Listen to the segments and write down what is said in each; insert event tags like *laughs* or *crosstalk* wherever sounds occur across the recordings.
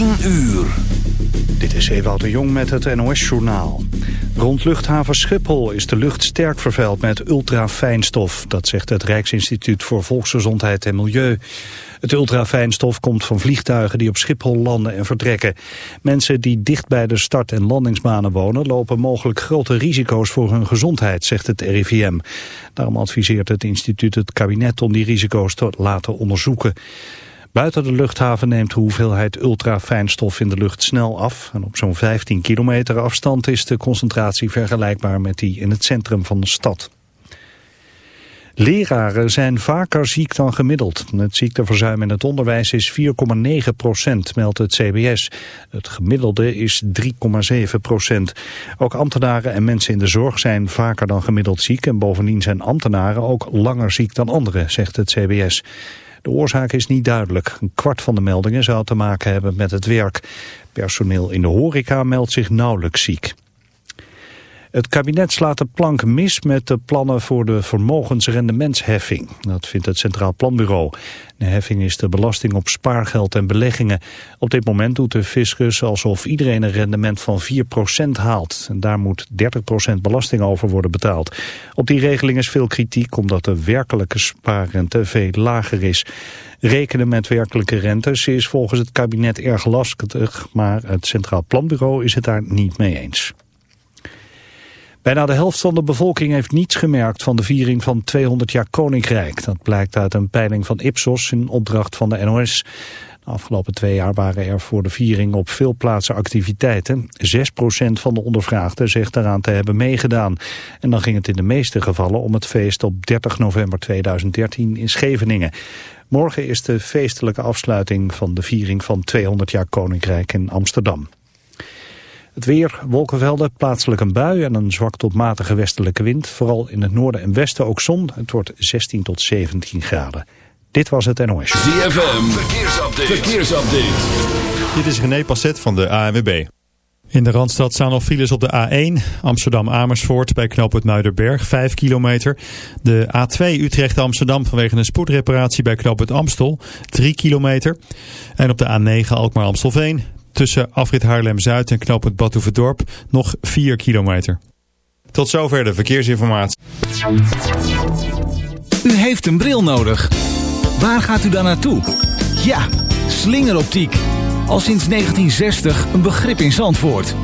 10 uur. Dit is Ewout de Jong met het NOS-journaal. Rond luchthaven Schiphol is de lucht sterk vervuild met ultrafijnstof. Dat zegt het Rijksinstituut voor Volksgezondheid en Milieu. Het ultrafijnstof komt van vliegtuigen die op Schiphol landen en vertrekken. Mensen die dicht bij de start- en landingsbanen wonen... lopen mogelijk grote risico's voor hun gezondheid, zegt het RIVM. Daarom adviseert het instituut het kabinet om die risico's te laten onderzoeken. Buiten de luchthaven neemt de hoeveelheid ultrafijnstof in de lucht snel af. En op zo'n 15 kilometer afstand is de concentratie vergelijkbaar met die in het centrum van de stad. Leraren zijn vaker ziek dan gemiddeld. Het ziekteverzuim in het onderwijs is 4,9 procent, meldt het CBS. Het gemiddelde is 3,7 procent. Ook ambtenaren en mensen in de zorg zijn vaker dan gemiddeld ziek... en bovendien zijn ambtenaren ook langer ziek dan anderen, zegt het CBS. De oorzaak is niet duidelijk. Een kwart van de meldingen zou te maken hebben met het werk. Personeel in de horeca meldt zich nauwelijks ziek. Het kabinet slaat de plank mis met de plannen voor de vermogensrendementsheffing. Dat vindt het Centraal Planbureau. De heffing is de belasting op spaargeld en beleggingen. Op dit moment doet de fiscus alsof iedereen een rendement van 4% haalt. En daar moet 30% belasting over worden betaald. Op die regeling is veel kritiek omdat de werkelijke spaarrente veel lager is. Rekenen met werkelijke rentes is volgens het kabinet erg lastig, maar het Centraal Planbureau is het daar niet mee eens. Bijna de helft van de bevolking heeft niets gemerkt van de viering van 200 jaar Koninkrijk. Dat blijkt uit een peiling van Ipsos in opdracht van de NOS. De afgelopen twee jaar waren er voor de viering op veel plaatsen activiteiten. 6% van de ondervraagden zegt daaraan te hebben meegedaan. En dan ging het in de meeste gevallen om het feest op 30 november 2013 in Scheveningen. Morgen is de feestelijke afsluiting van de viering van 200 jaar Koninkrijk in Amsterdam. Het weer, wolkenvelden, plaatselijk een bui en een zwak tot matige westelijke wind. Vooral in het noorden en westen ook zon. Het wordt 16 tot 17 graden. Dit was het NOS. ZFM, verkeersupdate. verkeersupdate. Dit is René Passet van de ANWB. In de Randstad staan nog files op de A1 Amsterdam-Amersfoort bij knooppunt Muiderberg 5 kilometer. De A2 Utrecht-Amsterdam vanwege een spoedreparatie bij knooppunt Amstel 3 kilometer. En op de A9 Alkmaar-Amstelveen tussen afrit Haarlem-Zuid en knooppunt Badhoevedorp nog 4 kilometer. Tot zover de verkeersinformatie. U heeft een bril nodig. Waar gaat u dan naartoe? Ja, slingeroptiek. Al sinds 1960 een begrip in Zandvoort.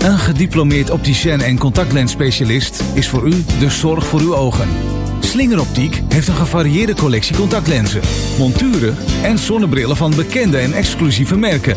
Een gediplomeerd opticien en contactlensspecialist is voor u de zorg voor uw ogen. Slingeroptiek heeft een gevarieerde collectie contactlenzen, monturen en zonnebrillen van bekende en exclusieve merken.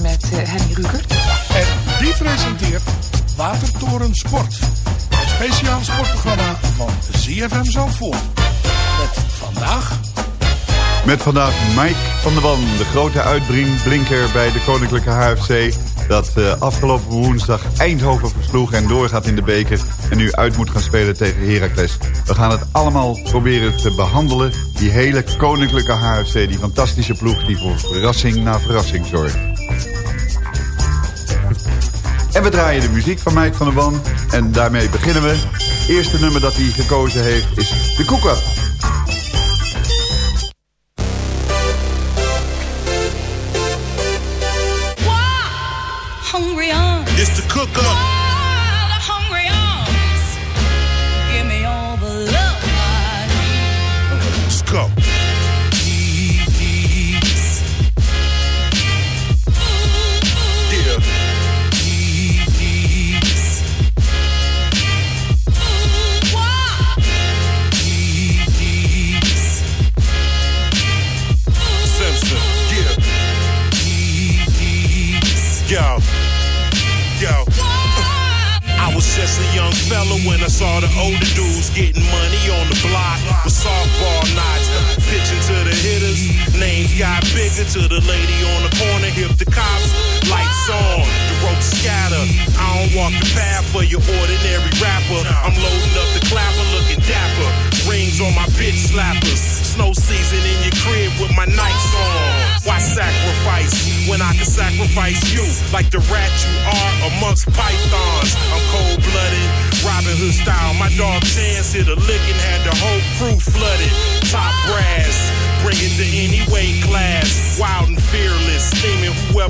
Met uh, Henny Rukert. En die presenteert Watertoren Sport. Het speciale sportprogramma van ZFM Zandvoort. Met vandaag... Met vandaag Mike van der Wan, de grote uitblinker bij de Koninklijke HFC. Dat uh, afgelopen woensdag Eindhoven versloeg en doorgaat in de beker. En nu uit moet gaan spelen tegen Heracles. We gaan het allemaal proberen te behandelen. Die hele koninklijke HFC, die fantastische ploeg die voor verrassing na verrassing zorgt. En we draaien de muziek van Mike van der Wan. En daarmee beginnen we. Het eerste nummer dat hij gekozen heeft is de Koek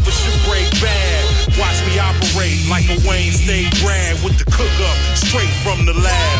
steaming should break bad. Watch me operate like a Wayne State grad with the cook up straight from the lab.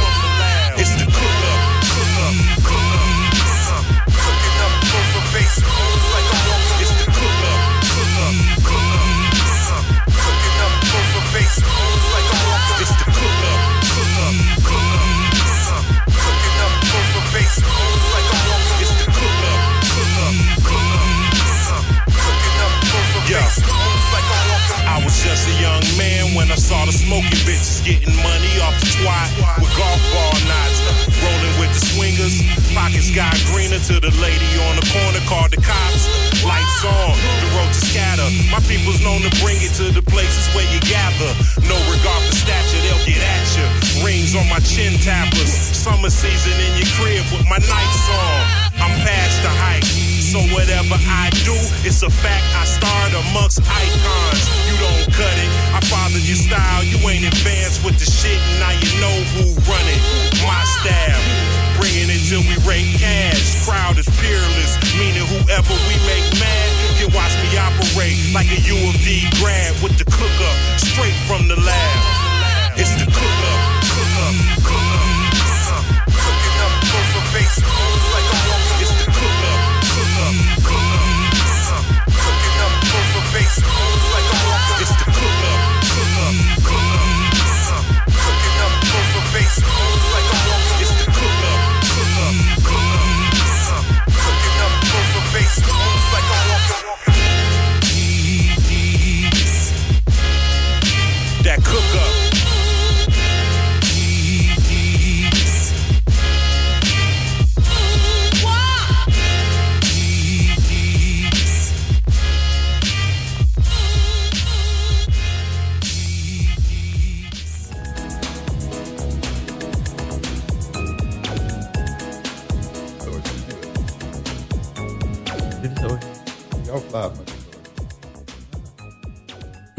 Golf ball knots. Rolling with the swingers, pockets got greener to the lady on the corner, called the cops. Lights on, the road to scatter. My people's known to bring it to the places where you gather. No regard for stature, they'll get at you. Rings on my chin tappers. Summer season in your crib with my nights on. I'm past the height. So whatever I do, it's a fact I start amongst icons. You don't cut it. I followed your style. You ain't advanced with the shit. Now you know who run it. My style. Bringing it till we rake cash. Crowd is peerless. Meaning whoever we make mad can watch me operate like a U of D grad with the cook up straight from the lab. It's the cook up,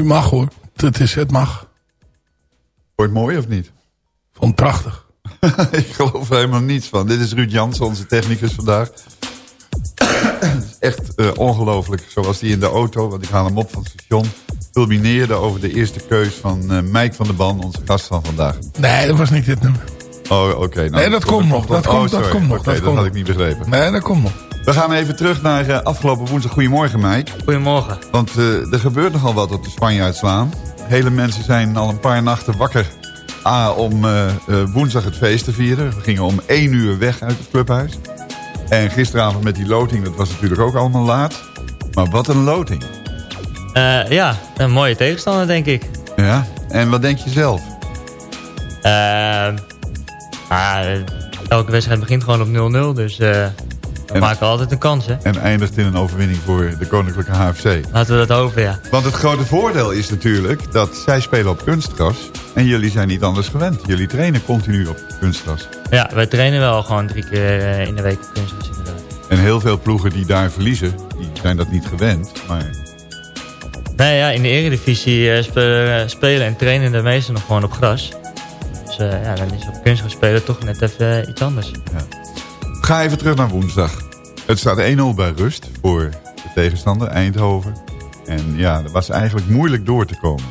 mag hoor. Het, is, het mag. Wordt mooi of niet? Vond prachtig. *laughs* ik geloof er helemaal niets van. Dit is Ruud Jans, onze technicus vandaag. *coughs* echt uh, ongelooflijk. Zoals die in de auto, want ik haal hem op van het station... fulmineerde over de eerste keus van uh, Mike van der Ban, onze gast van vandaag. Nee, dat was niet dit nummer. Oh, oké. nou, nee, dat komt nog. Dat, komt, dat komt nog. dat, had ik niet begrepen. Nee, dat komt nog. We gaan even terug naar uh, afgelopen woensdag. Goedemorgen, Mike. Goedemorgen. Want uh, er gebeurt nogal wat op de Spanjaardslaan. Hele mensen zijn al een paar nachten wakker A, om uh, woensdag het feest te vieren. We gingen om één uur weg uit het clubhuis. En gisteravond met die loting, dat was natuurlijk ook allemaal laat. Maar wat een loting. ja, een mooie tegenstander, denk ik. Ja, en wat denk je zelf? ah, elke wedstrijd begint gewoon op 0-0, dus We En- maken altijd een kans, hè. En eindigt in een overwinning voor de Koninklijke HFC. Laten we dat hopen, ja. Want het grote voordeel is natuurlijk dat zij spelen op kunstgras. En jullie zijn niet anders gewend. Jullie trainen continu op kunstgras. Ja, wij trainen wel gewoon drie keer eh, in de week op kunstgras inderdaad. En heel veel ploegen die daar verliezen, die zijn dat niet gewend. Maar Nee, ja, in de eredivisie eh, spelen, spelen en trainen de meesten nog gewoon op gras. Dus eh, ja, dan is op kunstgras spelen toch net even eh, iets anders. Ga even terug naar woensdag. Het staat 1-0 bij rust voor de tegenstander, Eindhoven. En ja, dat was eigenlijk moeilijk door te komen.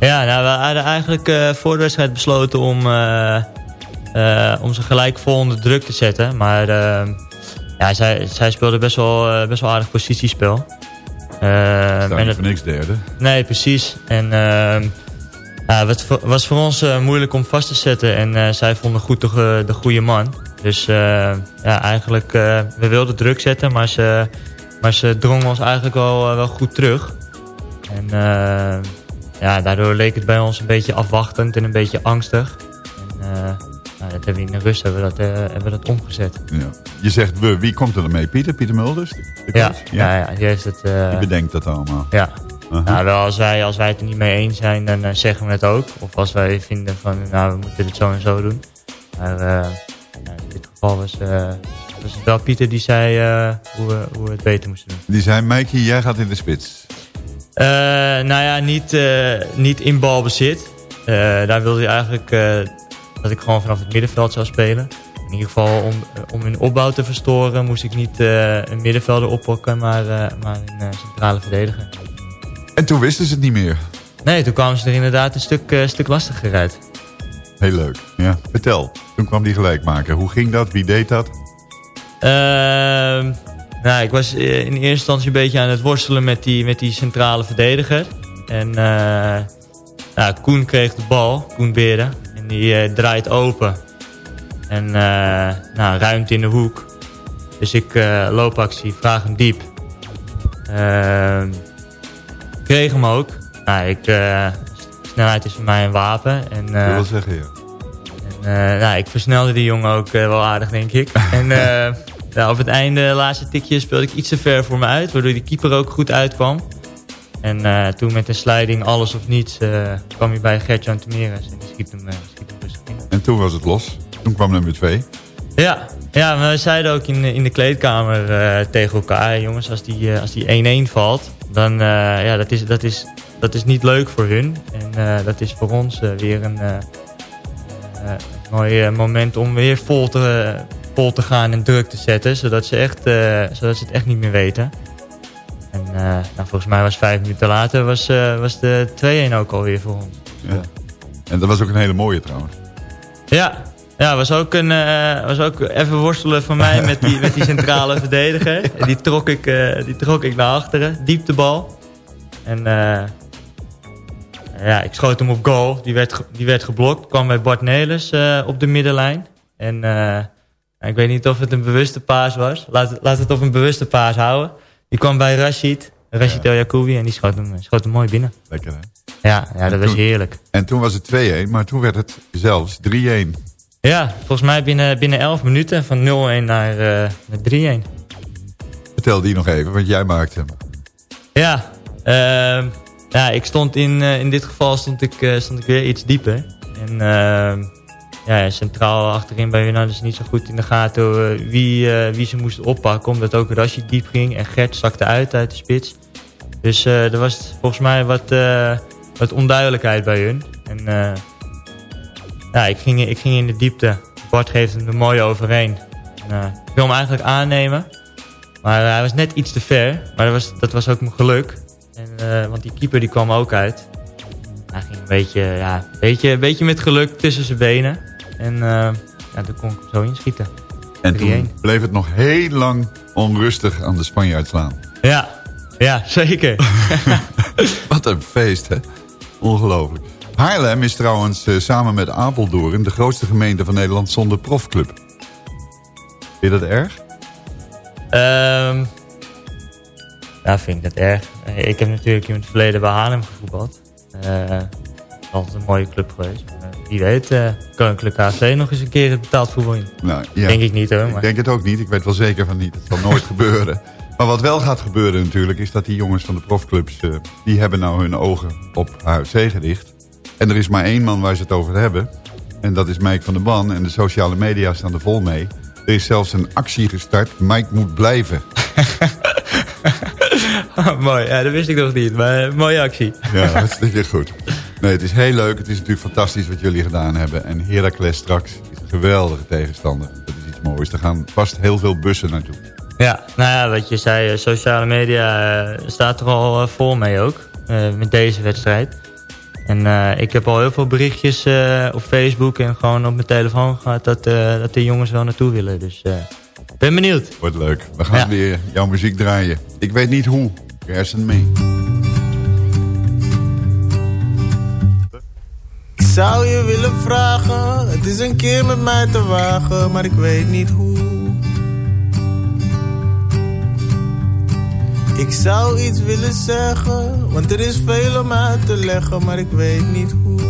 Ja, nou, we hadden eigenlijk eh, voor de wedstrijd besloten om, eh, eh, om ze gelijk vol onder druk te zetten. Maar ja, zij, zij speelde best wel, best wel aardig positiespel. Eh, Staan en voor niks derde. Nee, precies. En ja, het wa- was voor ons moeilijk om vast te zetten. En zij vonden goed de, de goede man. Dus eh, ja, eigenlijk, eh, we wilden druk zetten, maar ze, maar ze drongen ons eigenlijk wel, eh, wel goed terug. En ja, daardoor leek het bij ons een beetje afwachtend en een beetje angstig. En nou, dat hebben we in de rust hebben we dat, uh, hebben we dat omgezet. Ja. Je zegt we, wie komt er dan mee? Pieter? Pieter Mulders? De Ja, ja. ja, die heeft het... Uh, die bedenkt dat allemaal. Ja. Uh -huh. nou, wel als wij, als wij het er niet mee eens zijn, dan zeggen we het ook. Of als wij vinden van, nou, we moeten het zo en zo doen. Maar geval was, was het wel Pieter die zei hoe, we, hoe we het beter moesten doen. Die zei, Mikey, jij gaat in de spits. Uh, nou ja, niet, niet in balbezit. Daar wilde hij eigenlijk dat ik gewoon vanaf het middenveld zou spelen. In ieder geval om, om hun opbouw te verstoren moest ik niet een middenvelder oppakken, maar, maar een centrale verdediger. En toen wisten ze het niet meer? Nee, toen kwamen ze er inderdaad een stuk, stuk lastiger uit. Heel leuk, ja. Vertel, toen kwam die gelijk maken. Hoe ging dat? Wie deed dat? Uh, nou, ik was in eerste instantie een beetje aan het worstelen met die, met die centrale verdediger. En uh, nou, Koen kreeg de bal, Koen Beren. En die uh, draait open. En uh, nou, ruimt in de hoek. Dus ik loopactie, vraag hem diep. Ehm, kreeg hem ook. Nou, ik, snelheid is voor mij een wapen. En, dat wil zeggen, ja. En, nou, ik versnelde die jongen ook wel aardig, denk ik. *laughs* en ja, op het einde, laatste tikje, speelde ik iets te ver voor me uit. Waardoor die keeper ook goed uitkwam. En uh, toen met een sliding alles of niets uh, kwam hij bij Gertjan Temeres. En die schiet hem, uh, schiet hem rustig in. En toen was het los. Toen kwam nummer twee. Ja, ja maar we zeiden ook in, in de kleedkamer tegen elkaar. Jongens, als die 1-1 als die valt, dan ja, dat is, dat, is, dat is niet leuk voor hun. En dat is voor ons weer een mooi moment om weer vol te vol te gaan en druk te zetten. Zodat ze, echt, zodat ze het echt niet meer weten. En uh, nou, volgens mij was vijf minuten later was, uh, was de 2-1 ook alweer voor ons. Ja. En dat was ook een hele mooie trouwens. Ja, ja was, ook een, was ook even worstelen van mij met die, met die centrale *laughs* verdediger. En die trok, ik, die trok ik naar achteren, diep de bal. En ja, ik schoot hem op goal. Die werd, die werd geblokt. Kwam bij Bart Nelis op de middenlijn. En ik weet niet of het een bewuste paas was. Laat, laat het op een bewuste paas houden. Die kwam bij Rashid, Rashid ja. El Yacoubi, en die schoot hem, schoot hem mooi binnen. Lekker hè? Ja, ja dat was heerlijk. En toen was het 2-1, maar toen werd het zelfs 3-1. Ja, volgens mij binnen, binnen 11 minuten van 0-1 naar, uh, naar 3-1. Vertel die nog even, want jij maakte hem. Ja, uh, ja ik stond in, uh, in dit geval stond ik, uh, stond ik weer iets dieper. En ja, centraal achterin bij hun niet zo goed in de gaten wie, wie ze moesten oppakken. Omdat ook Rashid diep ging en Gert zakte uit uit de spits. Dus er was volgens mij wat, wat onduidelijkheid bij hun. En ja, ik ging, ik ging in de diepte. Bart geeft hem er mooi overheen. En, ik wil hem eigenlijk aannemen. Maar hij was net iets te ver. Maar dat was, dat was ook mijn geluk. En, want die keeper die kwam ook uit. Hij ging een beetje, ja, een beetje, een beetje met geluk tussen zijn benen. En uh, ja, toen kon ik hem zo inschieten. En toen bleef het nog heel lang onrustig aan de Spanjaard slaan. Ja, ja zeker. *laughs* Wat een feest, hè? Ongelooflijk. Haarlem is trouwens uh, samen met Apeldoorn de grootste gemeente van Nederland zonder profclub. Vind je dat erg? Um, ja, vind ik dat erg. Ik heb natuurlijk in het verleden bij Haarlem gevoetbald. Uh, altijd een mooie club geweest. Maar, wie weet, uh, Koninklijke AFC nog eens een keer het betaald voetbal in. Nou, ja. Denk ik niet hoor. Maar... Ik denk het ook niet. Ik weet wel zeker van niet. Het zal nooit *laughs* gebeuren. Maar wat wel gaat gebeuren natuurlijk... is dat die jongens van de profclubs... Uh, die hebben nou hun ogen op AFC gericht. En er is maar één man waar ze het over hebben. En dat is Mike van der Ban. En de sociale media staan er vol mee. Er is zelfs een actie gestart. Mike moet blijven. *laughs* *laughs* mooi, ja, dat wist ik nog niet. Maar mooie actie. ja, hartstikke goed. Nee, het is heel leuk. Het is natuurlijk fantastisch wat jullie gedaan hebben. En Heracles straks is een geweldige tegenstander. Dat is iets moois. Er gaan vast heel veel bussen naartoe. Ja, nou ja, wat je zei, sociale media uh, staat er al uh, vol mee ook. Uh, met deze wedstrijd. En ik heb al heel veel berichtjes op Facebook en gewoon op mijn telefoon gehad... dat, dat de jongens wel naartoe willen. Dus ben benieuwd. Wordt leuk. We gaan ja. weer jouw muziek draaien. Ik weet niet hoe. Kersen mee. Ik zou je willen vragen, het is een keer met mij te wagen, maar ik weet niet hoe. Ik zou iets willen zeggen, want er is veel om uit te leggen, maar ik weet niet hoe.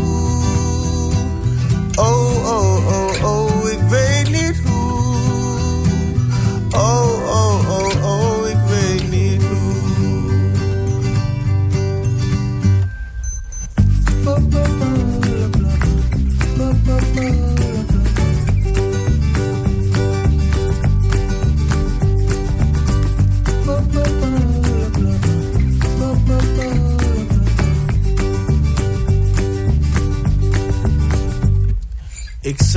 Oh, oh, oh, oh, ik weet niet hoe. Oh,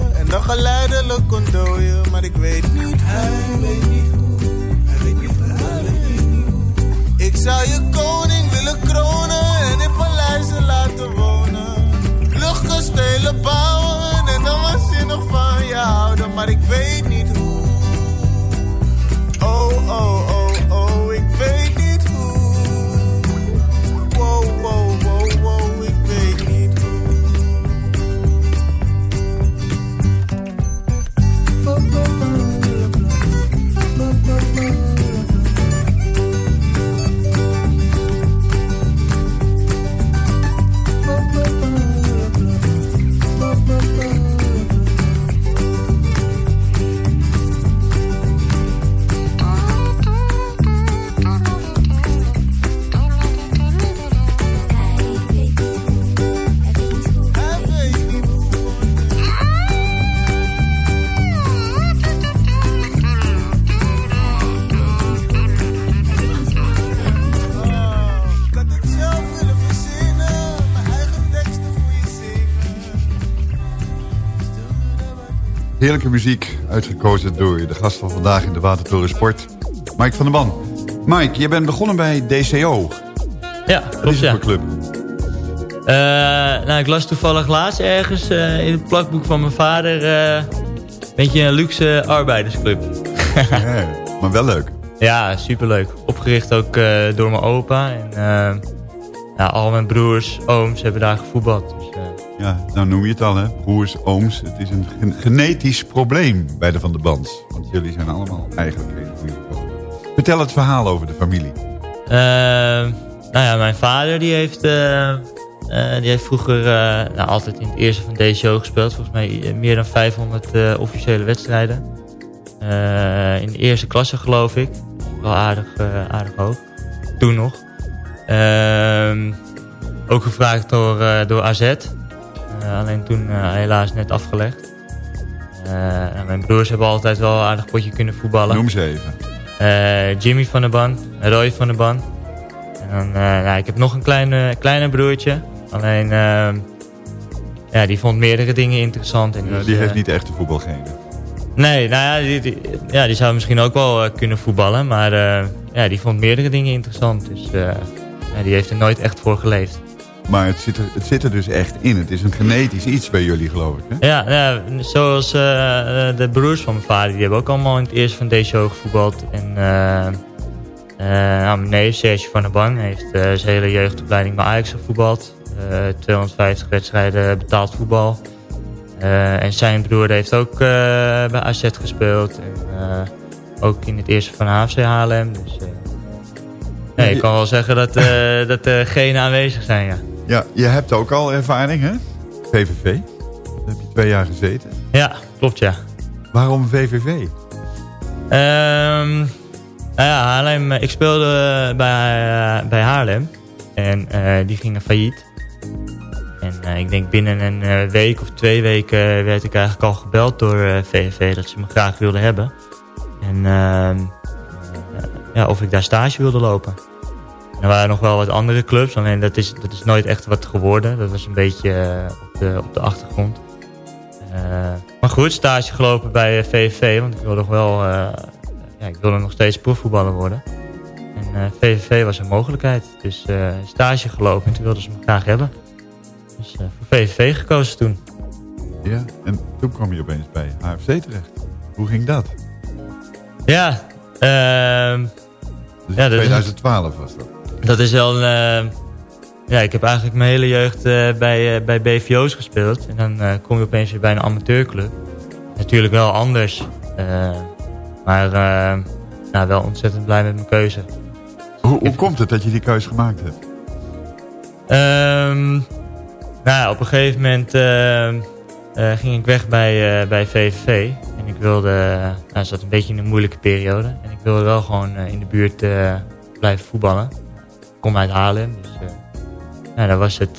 en dan geleidelijk ontdooien, maar ik weet niet Hij weet niet hoe, hij weet niet hoe, hij weet niet hoe. Ik zou je koning willen kronen en in paleizen laten wonen. Luchtkastelen bouwen en dan waanzinnig van je houden, maar ik weet niet hoe. Oh, oh, oh, Heerlijke muziek, uitgekozen door de gast van vandaag in de Watertoren Sport. Mike van der Ban. Mike, je bent begonnen bij DCO. Ja, Wat klopt is het ja. voor club? Eh, nou, ik las toevallig laatst ergens eh, in het plakboek van mijn vader... eh beetje een luxe arbeidersclub. Ja, maar wel leuk. *laughs* Ja, superleuk. Opgericht ook door mijn opa. En ja, al mijn broers, ooms hebben daar gevoetbald. Ja, nou noem je het al, hè? Broers, ooms. Het is een gen- genetisch probleem bij de Van der Bans. Want jullie zijn allemaal eigenlijk voetballers. Vertel het verhaal over de familie. eh, nou ja, mijn vader die heeft, eh, eh, die heeft vroeger nou, altijd in het eerste van deze show gespeeld. Volgens mij meer dan 500 eh, officiële wedstrijden. In de eerste klasse geloof ik. Wel aardig, aardig hoog. Toen nog. Ehm, ook gevraagd door, door AZ. Eh, alleen toen helaas net afgelegd. Nou, mijn broers hebben altijd wel een aardig potje kunnen voetballen. Noem ze even. Jimmy van der Ban, Roy van der Ban. En dan, nou, ik heb nog een kleine, kleine broertje. Alleen, ehm, ja, die vond meerdere dingen interessant. En die, die heeft niet echt de voetbalgenen. Nee, nou ja, die, ja, die zou misschien ook wel uh, kunnen voetballen. Maar uh, ja, die vond meerdere dingen interessant. Dus uh, ja, die heeft er nooit echt voor geleefd. Maar het zit, er, het zit er dus echt in. Het is een genetisch iets bij jullie, geloof ik. Hè? Ja, ja, zoals de broers van mijn vader. Die hebben ook allemaal in het eerste van deze show gevoetbald. En nou, mijn neef, Serge van der Bang, heeft zijn hele jeugdopleiding bij Ajax gevoetbald. 250 wedstrijden betaald voetbal. Uh, en zijn broer heeft ook uh, bij AZ gespeeld. En, uh, ook in het eerste van HFC Haarlem. Dus nee, ik kan wel zeggen dat, *laughs* dat er geen aanwezig zijn, ja. Ja, je hebt ook al ervaring, hè? VVV. Daar heb je twee jaar gezeten. Ja, klopt, ja. Waarom VVV? Um, ehm, nou ja, Haarlem, ik speelde bij, bij Haarlem. En die gingen failliet. En uh, ik denk binnen een week of twee weken werd ik eigenlijk al gebeld door uh, eh, VVV dat ze me graag wilden hebben. En ehm, ja, of ik daar stage wilde lopen. Er waren nog wel wat andere clubs, alleen dat is, dat is nooit echt wat geworden. Dat was een beetje op, de, op de achtergrond. maar goed, stage gelopen bij VVV, want ik wilde nog wel, ja, ik wilde nog steeds profvoetballer worden. En VVV was een mogelijkheid, dus stage gelopen en toen wilden ze me graag hebben. Dus voor VVV gekozen toen. Ja, en toen kwam je opeens bij HFC terecht. Hoe ging dat? Ja, uh, dus ja 2012 was dat. Dat is wel een... Uh, ja, ik heb eigenlijk mijn hele jeugd uh, bij, uh, bij BVO's gespeeld. En dan kom je opeens weer bij een amateurclub. Natuurlijk wel anders. maar nou, wel ontzettend blij met mijn keuze. Hoe, hoe komt het dat je die keuze gemaakt hebt? Um, nou, op een gegeven moment uh, uh, ging ik weg bij, uh, bij VVV. En ik wilde, nou, zat een beetje in een moeilijke periode. En ik wilde wel gewoon in de buurt blijven voetballen. Ik kom uit Haarlem, dus nou, dan was het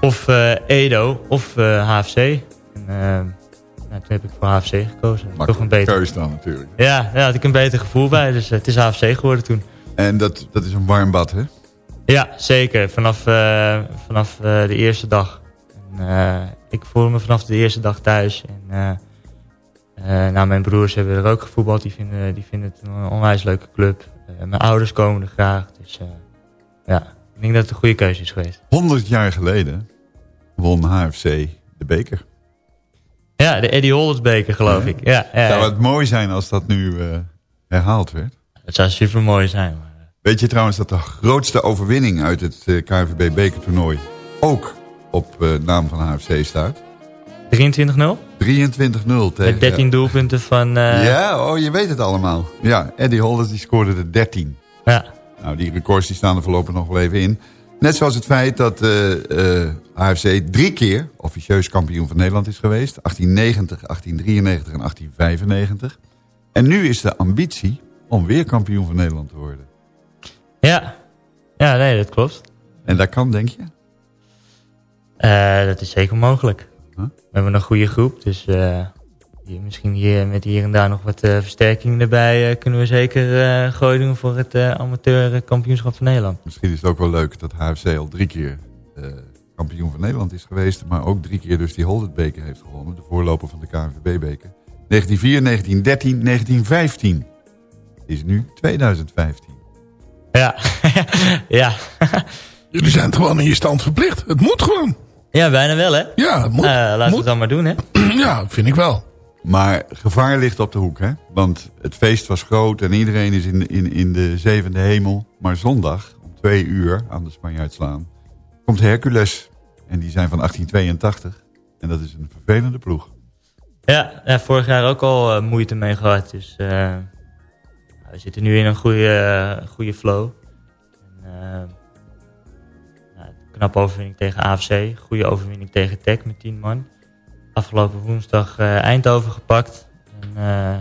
of Edo of HFC. En, nou, toen heb ik voor HFC gekozen. Toch een beter keuze dan natuurlijk. Ja, daar had ik een beter gevoel bij. Dus het is HFC geworden toen. En dat, dat is een warm bad, hè? Ja, zeker. Vanaf, uh, vanaf uh, de eerste dag. En, uh, ik voelde me vanaf de eerste dag thuis. En, nou, mijn broers hebben er ook gevoetbald. Die vinden, die vinden het een onwijs leuke club. Mijn ouders komen er graag. Dus ja, ik denk dat het een goede keuze is geweest. 100 jaar geleden won HFC de beker. Ja, de Eddie Holders beker geloof ik. Ja, ja, zou het mooi zijn als dat nu herhaald werd? Het zou super mooi zijn. Weet je trouwens dat de grootste overwinning uit het eh, KNVB bekertoernooi ook op naam van HFC staat? 23-0? 23-0 tegen... Met 13 doelpunten van... Uh... Ja, oh, je weet het allemaal. Ja, Eddie Holders die scoorde de 13. Ja. Nou, die records die staan er voorlopig nog wel even in. Net zoals het feit dat uh, HFC drie keer officieus kampioen van Nederland is geweest. 1890, 1893 en 1895. En nu is de ambitie om weer kampioen van Nederland te worden. Ja, ja nee, dat klopt. En dat kan, denk je? Uh, dat is zeker mogelijk. We hebben een goede groep, dus uh, hier, misschien hier, met hier en daar nog wat uh, versterkingen erbij... kunnen we zeker gooi doen voor het amateur kampioenschap van Nederland. Misschien is het ook wel leuk dat HFC al drie keer kampioen van Nederland is geweest... maar ook drie keer dus die Holdert-beker heeft gewonnen. De voorloper van de KNVB-beker. 1904, 1913, 1915. is nu 2015. Ja, *laughs* ja. Jullie zijn gewoon in je stand verplicht. Het moet gewoon. Ja, bijna wel, hè? Ja, moet. Uh, laten we het dan maar doen, hè? *clears throat* ja, vind ik wel. Maar gevaar ligt op de hoek, hè? Want het feest was groot en iedereen is in, in, in de zevende hemel. Maar zondag, om twee uur, aan de Spanjaardslaan, komt Hercules. En die zijn van 1882. En dat is een vervelende ploeg. Ja, ja vorig jaar ook al uh, moeite mee gehad. Dus uh, we zitten nu in een goede, goede flow. En, uh, knappe overwinning tegen AFC. Goede overwinning tegen Tech met 10 man. Afgelopen woensdag uh, Eindhoven gepakt. En, uh,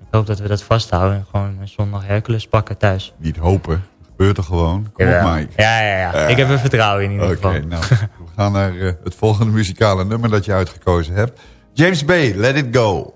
ik hoop dat we dat vasthouden. En gewoon zondag Hercules pakken thuis. Niet hopen, gebeurt er gewoon. Kom op, Mike. Ja, ja, ja. Ik heb er vertrouwen in ieder Oké, geval. nou, we gaan naar eh, het volgende muzikale nummer dat je uitgekozen hebt. James Bay, Let It Go.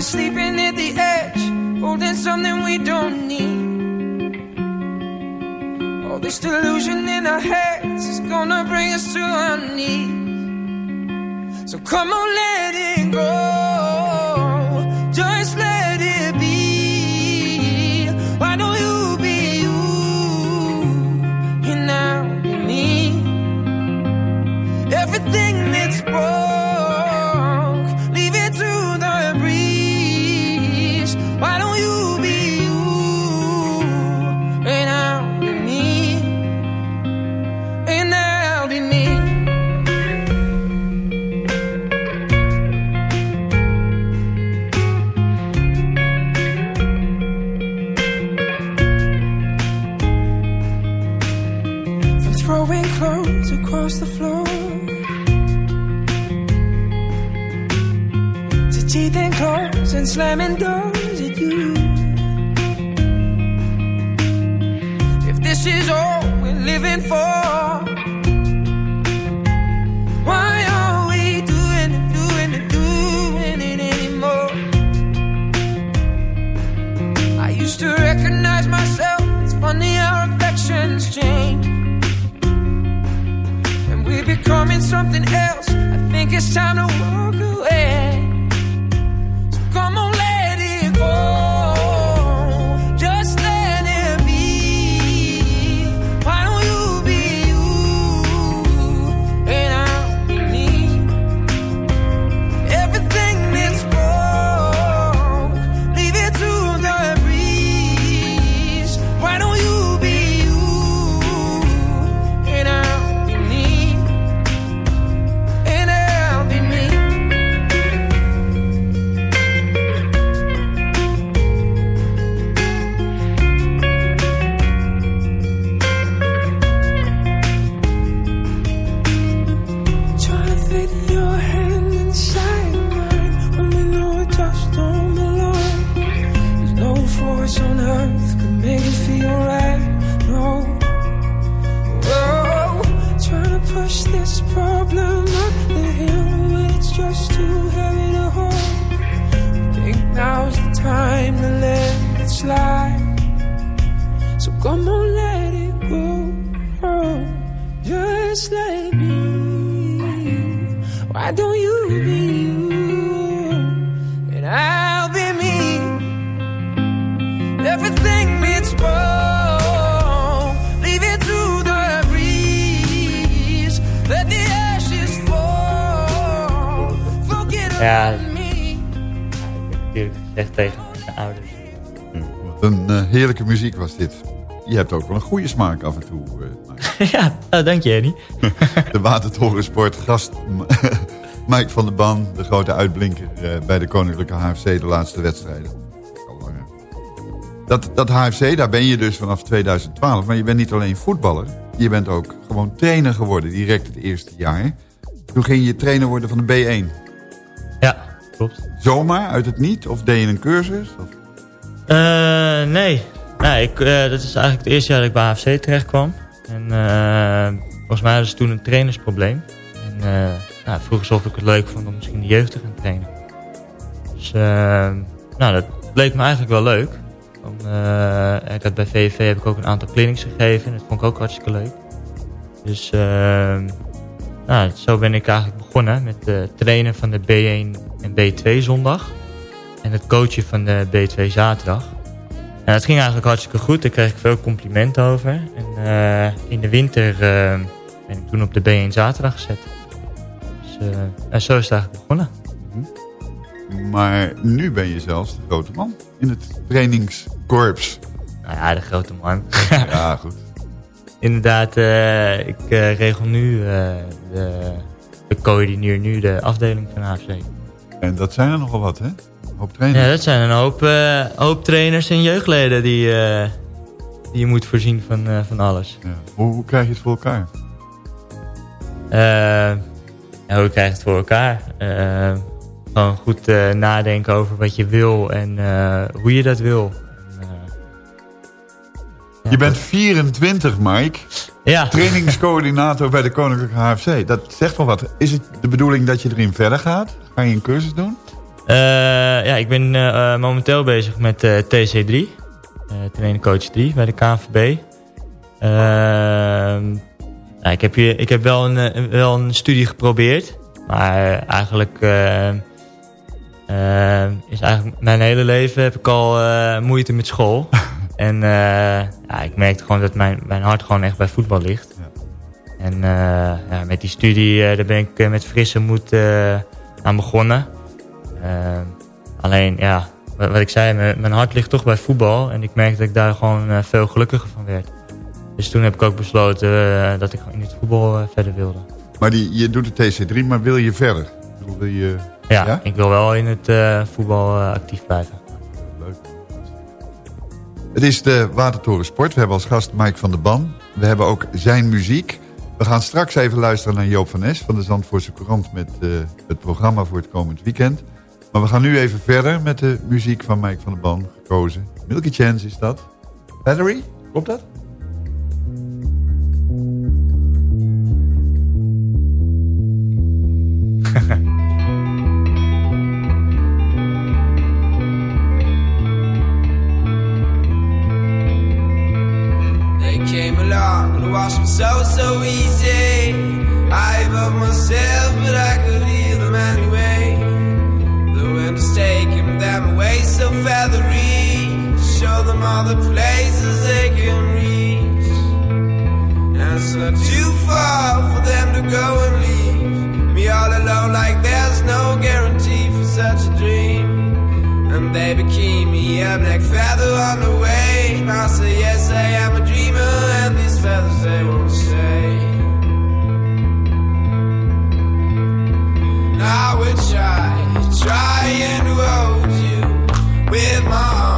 We're sleeping at the edge, holding something we don't need. All this delusion in our heads is gonna bring us to our knees. So come on, let it go. Slamming doors Let it go. Just let it be. Why don't you be you? And I'll be me. Everything that's wrong, leave it to the breeze. Let the ashes fall. Forget Ja, about me. natuurlijk gezegd tegen mijn ouders. Wat een eh, heerlijke muziek was dit. Je hebt ook wel een goede smaak af en toe. eh, *laughs* ja, nou, dank je, Henny. *laughs* de Watertorensport gast *laughs* Mike van der Ban. De grote uitblinker eh, bij de Koninklijke HFC de laatste wedstrijden. Dat, dat HFC, daar ben je dus vanaf 2012. Maar je bent niet alleen voetballer. Je bent ook gewoon trainer geworden direct het eerste jaar. Toen ging je trainer worden van de B1. Ja, klopt. Zomaar, uit het niet? Of deed je een cursus? Of? Eh, nee. Nee ik, eh, dat is eigenlijk het eerste jaar dat ik bij AFC terecht kwam. En eh, volgens mij hadden ze toen een trainersprobleem. En uh, nou, ik het leuk vond om misschien de jeugd te gaan trainen. Dus nou, dat bleek me eigenlijk wel leuk. Om, ik had bij VVV heb ik ook een aantal clinics gegeven. En dat vond ik ook hartstikke leuk. Dus nou, zo ben ik eigenlijk begonnen met het trainen van de B1 en B2 zondag. En het coachen van de B2 zaterdag. En dat ging eigenlijk hartstikke goed. Daar kreeg ik veel complimenten over. En eh, in de winter eh, ben ik toen op de B1 zaterdag gezet. Dus uh, en zo is het eigenlijk begonnen. Maar nu ben je zelfs de grote man in het trainingskorps. Nou ja, de grote man. ja, *laughs* goed. Inderdaad, ik regel nu de, de coördineer nu de afdeling van HFC. En dat zijn er nogal wat, hè? Hoop trainers. Ja, dat zijn een hoop, uh, hoop trainers en jeugdleden die, uh, die je moet voorzien van, uh, van alles. Ja. Hoe, hoe, krijg je het voor elkaar? Ja, hoe krijg je het voor elkaar? gewoon goed nadenken over wat je wil en hoe je dat wil. je bent 24, Mike. Ja. Trainingscoördinator bij de Koninklijke HFC. Dat zegt wel wat. Is het de bedoeling dat je erin verder gaat? Ga je een cursus doen? Uh, ja, ik ben uh, momenteel bezig met uh, TC3. trainer-coach 3 bij de KNVB. Ehm, ja, ik, heb hier, ik heb wel een, wel een studie geprobeerd. Maar eigenlijk is eigenlijk mijn hele leven heb ik al moeite met school. *laughs* en ja, ik merkte gewoon dat mijn, mijn hart gewoon echt bij voetbal ligt. Ja. En ja, met die studie daar ben ik met frisse moed aan begonnen. Uh, alleen, ja, wat, wat ik zei, mijn hart ligt toch bij voetbal. En ik merkte dat ik daar gewoon uh, veel gelukkiger van werd. Dus toen heb ik ook besloten uh, dat ik in het voetbal verder wilde. Maar die, je doet de TC3, maar wil je verder? Wil je, ja, ja, ik wil wel in het voetbal actief blijven. Leuk. Het is de Watertoren Sport. We hebben als gast Mike van der Ban. We hebben ook zijn muziek. We gaan straks even luisteren naar Joop van Es van de Zandvoortse Courant... met het programma voor het komend weekend. Maar we gaan nu even verder met de muziek van Mike van der Ban gekozen. Milky Chance is dat. Battery, klopt dat? *laughs* They came along and washed me so, so easy. I love myself, but I could hear them anyway. Taking them away so feathery. Show them all the places they can reach. And it's not too far for them to go and leave me all alone, like there's no guarantee for such a dream. And they became me a black feather on the way. I say, Yes, I am a dreamer, and these feathers they won't Now would try, trying to hold you with my arms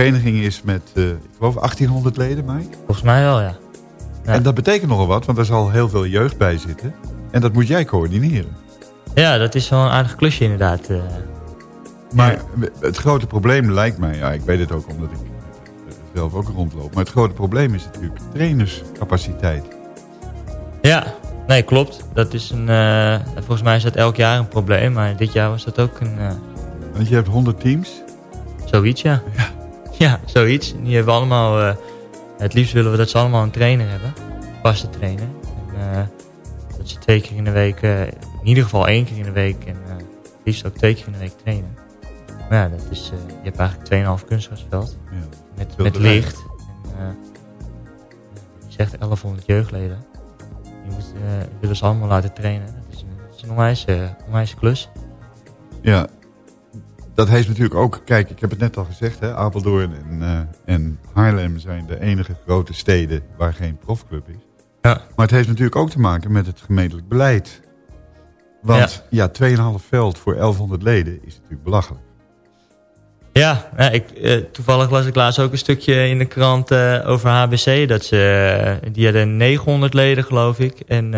vereniging is met, uh, ik geloof, 1800 leden, Mike? Volgens mij wel, ja. ja. En dat betekent nogal wat, want er zal heel veel jeugd bij zitten. En dat moet jij coördineren. Ja, dat is wel een aardig klusje inderdaad. Uh, maar het grote probleem lijkt mij, ja, ik weet het ook omdat ik zelf ook rondloop. Maar het grote probleem is natuurlijk trainerscapaciteit. Ja, nee, klopt. Dat is een, uh, volgens mij is dat elk jaar een probleem. Maar dit jaar was dat ook een... Uh... Want je hebt 100 teams? Zoiets, ja. Ja, ja zoiets. die hebben allemaal... Uh, het liefst willen we dat ze allemaal een trainer hebben. Vaste trainer. En, dat ze twee keer in de week... in ieder geval één keer in de week. En het liefst ook twee keer in de week trainen. Maar ja, dat is, je hebt eigenlijk 2,5 kunstgrasveld. Ja met, met licht. En, je zegt 1100 jeugdleden. Je moet, willen ze allemaal laten trainen. Dat is een, dat is een onwijs, onwijs klus. Ja, dat heeft natuurlijk ook... Kijk, ik heb het net al gezegd. Hè, Apeldoorn en, en Haarlem zijn de enige grote steden waar geen profclub is. Ja. Maar het heeft natuurlijk ook te maken met het gemeentelijk beleid. Want ja, ja 2,5 veld voor 1100 leden is natuurlijk belachelijk. Ja, ik, eh, toevallig las ik laatst ook een stukje in de krant uh, over HBC. Dat ze, uh, die hadden 900 leden geloof ik. En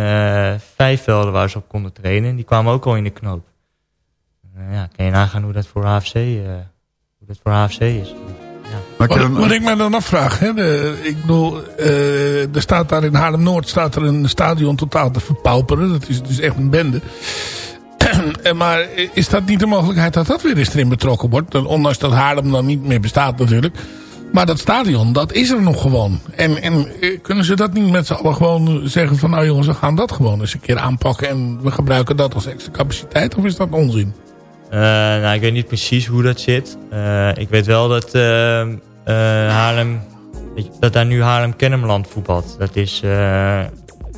vijf velden waar ze op konden trainen. Die kwamen ook al in de knoop. Ja, kan je nagaan hoe dat voor HFC, hoe dat voor HFC is. Ja. Maar wat, wat, ik me dan afvraag, hè, de, ik bedoel, er staat daar in Haarlem-Noord staat er een stadion totaal te verpauperen. Dat is dus echt een bende. *clears throat* maar is dat niet de mogelijkheid dat dat weer eens erin betrokken wordt? Ondanks dat Haarlem dan niet meer bestaat natuurlijk. Maar dat stadion, dat is er nog gewoon. En, en eh, kunnen ze dat niet met z'n allen gewoon zeggen van... nou jongens, we gaan dat gewoon eens een keer aanpakken... en we gebruiken dat als extra capaciteit? Of is dat onzin? Uh, nou, ik weet niet precies hoe dat zit. Uh, ik weet wel dat uh, Haarlem... dat daar nu Haarlem-Kennemerland voetbalt. Dat is een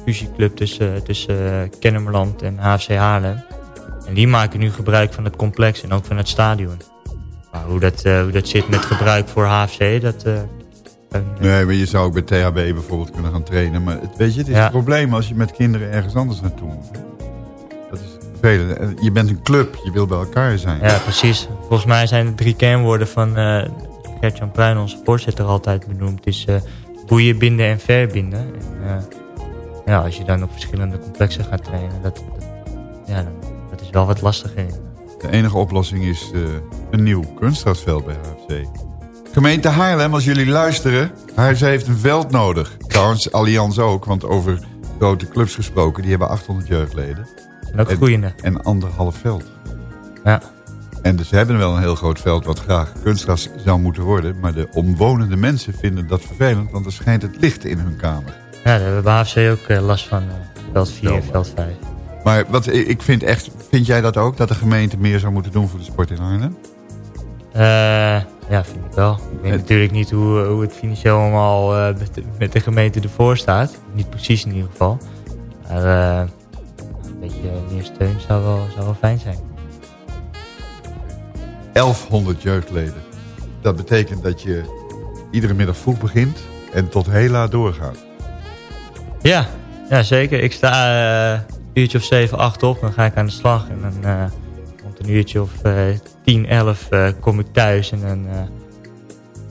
fusieclub tussen, tussen Kennemerland en HFC Haarlem. En die maken nu gebruik van het complex en ook van het stadion. Maar hoe, dat, hoe dat zit met gebruik voor HFC, dat... Nee, maar je zou ook bij THB bijvoorbeeld kunnen gaan trainen. Maar het, weet je, het is ja. een probleem als je met kinderen ergens anders naartoe moet. Dat is. Je bent een club, je wil bij elkaar zijn. Ja, precies. Volgens mij zijn de drie kernwoorden van uh, Gert-Jan Pruin, onze voorzitter, altijd benoemd. is uh, boeien, binden en verbinden. En, ja, als je dan op verschillende complexen gaat trainen, dat, dat ja, dan wel wat lastiger. De enige oplossing is een nieuw kunstgrasveld bij HFC. Gemeente Haarlem, als jullie luisteren, HFC heeft een veld nodig. Trouwens, Allianz ook, want over grote clubs gesproken, die hebben 800 jeugdleden. En ook groeiende. En anderhalf veld. Ja. En dus ze hebben wel een heel groot veld wat graag kunstgras zou moeten worden. Maar de omwonende mensen vinden dat vervelend, want er schijnt het licht in hun kamer. Ja, daar hebben we bij HFC ook uh, last van. Uh, veld 4 en veld 5. Maar wat, ik vind echt, vind jij dat ook? Dat de gemeente meer zou moeten doen voor de sport in Arnhem? Uh, ja, vind ik wel. Ik weet natuurlijk niet hoe, hoe het financieel allemaal met, de, met, de, gemeente ervoor staat. Niet precies in ieder geval. Maar beetje meer steun zou wel, zou wel fijn zijn. 1100 jeugdleden. Dat betekent dat je iedere middag vroeg begint en tot heel laat doorgaat. Ja, ja zeker. Ik sta uurtje of 7, 8 op. Dan ga ik aan de slag. En dan uh, rond een uurtje of uh, 10, 11 uh, kom ik thuis. En dan uh,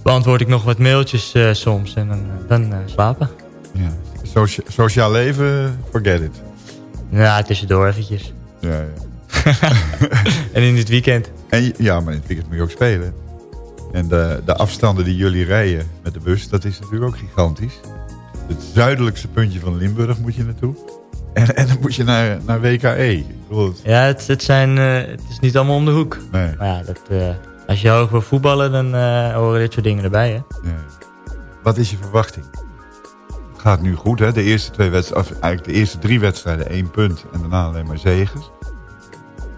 beantwoord ik nog wat mailtjes soms. En dan, dan slapen. Ja. Socia sociaal leven, forget it. Ja, tussendoor eventjes. Ja, ja. *laughs* en in het weekend. En, ja, maar in het weekend moet je ook spelen. En de, de afstanden die jullie rijden met de bus, dat is natuurlijk ook gigantisch. Het zuidelijkste puntje van Limburg moet je naartoe. En, en dan moet je naar, naar WKE. Ja, het, het, zijn, uh, het is niet allemaal om de hoek. Nee. Maar ja, dat, uh, als je hoog wil voetballen, dan uh, horen dit soort dingen erbij. Hè? Ja. Wat is je verwachting? Gaat nu goed, hè? De eerste, twee wedstrijden, eigenlijk de eerste drie wedstrijden één punt en daarna alleen maar zegens.